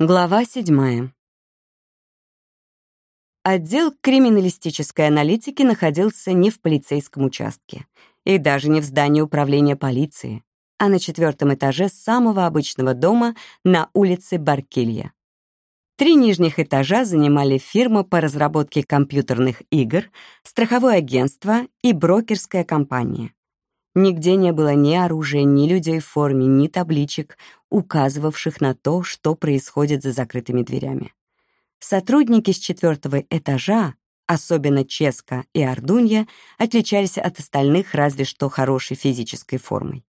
Глава седьмая. Отдел криминалистической аналитики находился не в полицейском участке и даже не в здании управления полиции, а на четвертом этаже самого обычного дома на улице Баркилья. Три нижних этажа занимали фирма по разработке компьютерных игр, страховое агентство и брокерская компания. Нигде не было ни оружия, ни людей в форме, ни табличек, указывавших на то, что происходит за закрытыми дверями. Сотрудники с четвертого этажа, особенно Ческа и Ардунья, отличались от остальных разве что хорошей физической формой.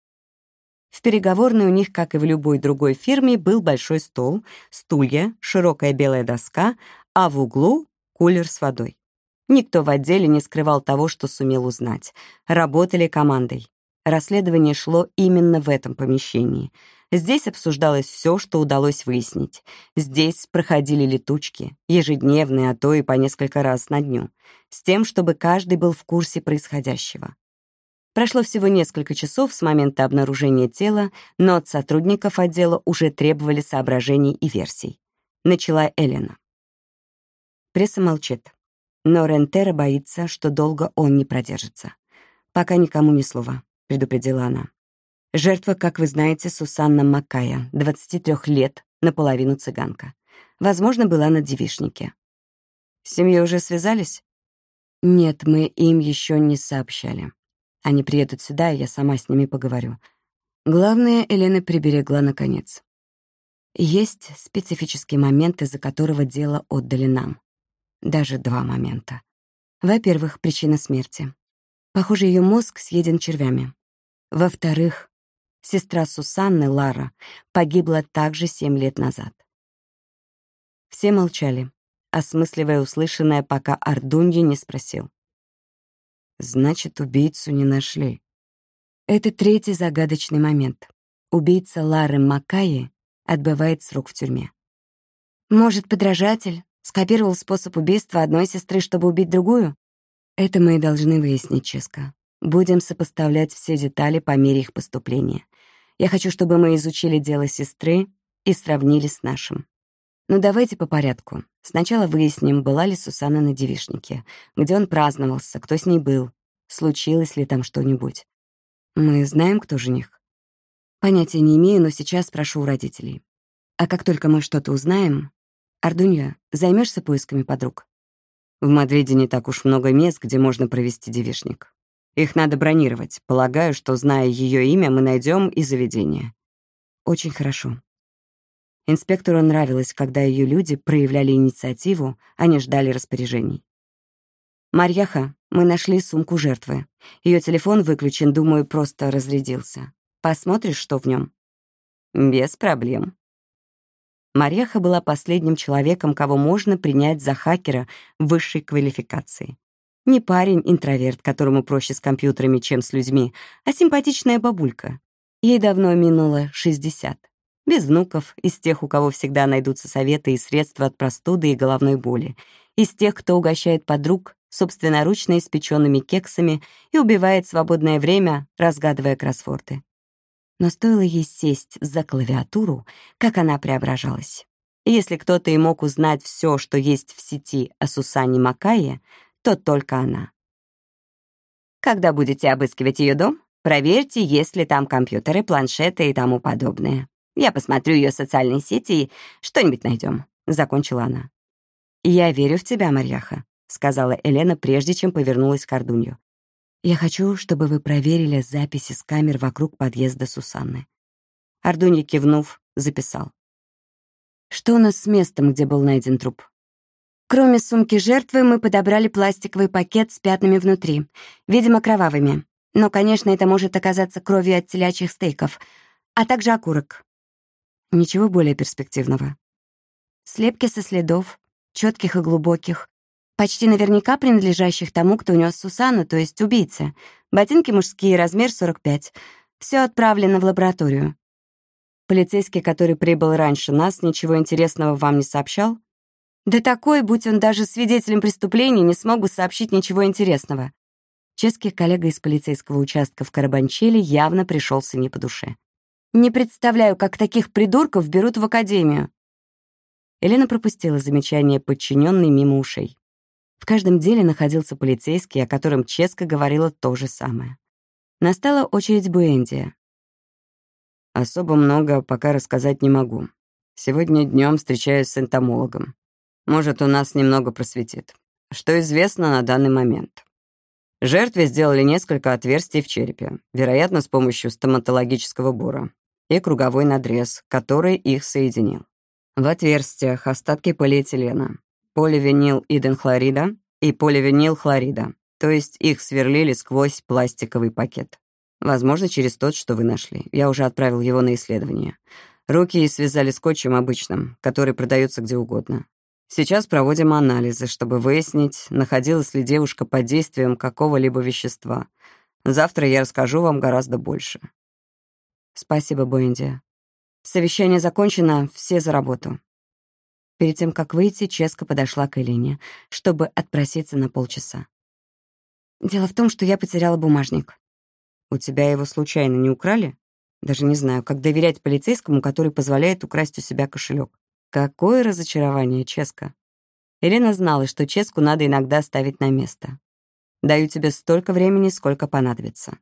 В переговорной у них, как и в любой другой фирме, был большой стол, стулья, широкая белая доска, а в углу — кулер с водой. Никто в отделе не скрывал того, что сумел узнать. Работали командой. Расследование шло именно в этом помещении. Здесь обсуждалось все, что удалось выяснить. Здесь проходили летучки, ежедневные, а то и по несколько раз на дню, с тем, чтобы каждый был в курсе происходящего. Прошло всего несколько часов с момента обнаружения тела, но от сотрудников отдела уже требовали соображений и версий. Начала Элена. Пресса молчит. Но Рентера боится, что долго он не продержится. Пока никому ни слова предупредила она. Жертва, как вы знаете, Сусанна Макая, 23 лет, наполовину цыганка. Возможно, была на девишнике. С семьей уже связались? Нет, мы им еще не сообщали. Они приедут сюда, и я сама с ними поговорю. Главное, Елена приберегла наконец. Есть специфический момент, из-за которого дело отдали нам. Даже два момента. Во-первых, причина смерти. Похоже, ее мозг съеден червями. Во-вторых, сестра Сусанны, Лара, погибла также семь лет назад. Все молчали, осмысливая услышанное, пока Ардунья не спросил. «Значит, убийцу не нашли». Это третий загадочный момент. Убийца Лары Макаи отбывает срок в тюрьме. Может, подражатель скопировал способ убийства одной сестры, чтобы убить другую? Это мы и должны выяснить, Ческа. Будем сопоставлять все детали по мере их поступления. Я хочу, чтобы мы изучили дело сестры и сравнили с нашим. Но ну, давайте по порядку. Сначала выясним, была ли Сусана на девишнике, где он праздновался, кто с ней был, случилось ли там что-нибудь. Мы знаем, кто жених. Понятия не имею, но сейчас спрошу у родителей. А как только мы что-то узнаем... Ардунья, займешься поисками подруг? В Мадриде не так уж много мест, где можно провести девишник. Их надо бронировать. Полагаю, что, зная ее имя, мы найдем и заведение. Очень хорошо. Инспектору нравилось, когда ее люди проявляли инициативу, а не ждали распоряжений. «Марьяха, мы нашли сумку жертвы. Ее телефон выключен, думаю, просто разрядился. Посмотришь, что в нем? «Без проблем». Марьяха была последним человеком, кого можно принять за хакера высшей квалификации. Не парень-интроверт, которому проще с компьютерами, чем с людьми, а симпатичная бабулька. Ей давно минуло 60. Без внуков, из тех, у кого всегда найдутся советы и средства от простуды и головной боли, из тех, кто угощает подруг собственноручно испеченными кексами и убивает свободное время, разгадывая кроссворды. Но стоило ей сесть за клавиатуру, как она преображалась. Если кто-то и мог узнать все, что есть в сети о Сусане Макае, то только она. Когда будете обыскивать ее дом, проверьте, есть ли там компьютеры, планшеты и тому подобное. Я посмотрю ее социальные сети и что-нибудь найдем. закончила она. «Я верю в тебя, Марьяха», — сказала Елена, прежде чем повернулась к Ордунью. «Я хочу, чтобы вы проверили записи с камер вокруг подъезда Сусанны». Ордунья, кивнув, записал. «Что у нас с местом, где был найден труп?» Кроме сумки жертвы, мы подобрали пластиковый пакет с пятнами внутри, видимо, кровавыми. Но, конечно, это может оказаться кровью от телячьих стейков, а также окурок. Ничего более перспективного. Слепки со следов, четких и глубоких, почти наверняка принадлежащих тому, кто унес Сусану, то есть убийце. Ботинки мужские, размер 45. Все отправлено в лабораторию. Полицейский, который прибыл раньше нас, ничего интересного вам не сообщал? Да такой, будь он даже свидетелем преступления, не смог бы сообщить ничего интересного. Чешский коллега из полицейского участка в Карабанчеле явно пришелся не по душе. «Не представляю, как таких придурков берут в академию». Елена пропустила замечание подчиненной мимо ушей. В каждом деле находился полицейский, о котором Ческа говорила то же самое. Настала очередь Буэндия. «Особо много пока рассказать не могу. Сегодня днем встречаюсь с энтомологом. Может, у нас немного просветит. Что известно на данный момент?» Жертве сделали несколько отверстий в черепе, вероятно, с помощью стоматологического бура, и круговой надрез, который их соединил. В отверстиях остатки полиэтилена, поливинил иденхлорида и поливинил хлорида, то есть их сверлили сквозь пластиковый пакет. Возможно, через тот, что вы нашли. Я уже отправил его на исследование. Руки связали скотчем обычным, который продается где угодно. Сейчас проводим анализы, чтобы выяснить, находилась ли девушка под действием какого-либо вещества. Завтра я расскажу вам гораздо больше. Спасибо, Бенди. Совещание закончено, все за работу. Перед тем, как выйти, Ческа подошла к Элине, чтобы отпроситься на полчаса. «Дело в том, что я потеряла бумажник». «У тебя его случайно не украли?» «Даже не знаю, как доверять полицейскому, который позволяет украсть у себя кошелек. Какое разочарование, Ческа. Елена знала, что Ческу надо иногда ставить на место. Даю тебе столько времени, сколько понадобится.